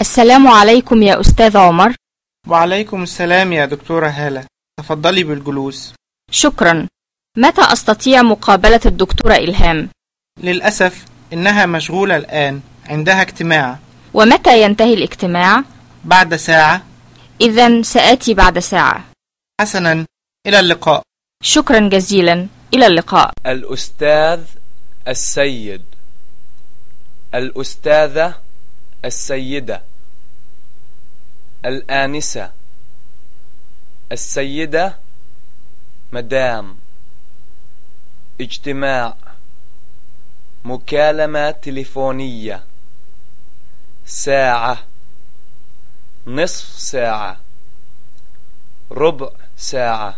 السلام عليكم يا أستاذ عمر. وعليكم السلام يا دكتورة هالة. تفضلي بالجلوس. شكرا. متى أستطيع مقابلة الدكتورة إلهام؟ للأسف إنها مشغولة الآن. عندها اجتماع. ومتى ينتهي الاجتماع؟ بعد ساعة. إذا سآتي بعد ساعة. حسنا. إلى اللقاء. شكرا جزيلا. إلى اللقاء. الأستاذ السيد. الأستاذة السيدة الآنسة السيدة مدام اجتماع مكالمة تليفونية ساعة نصف ساعة ربع ساعة.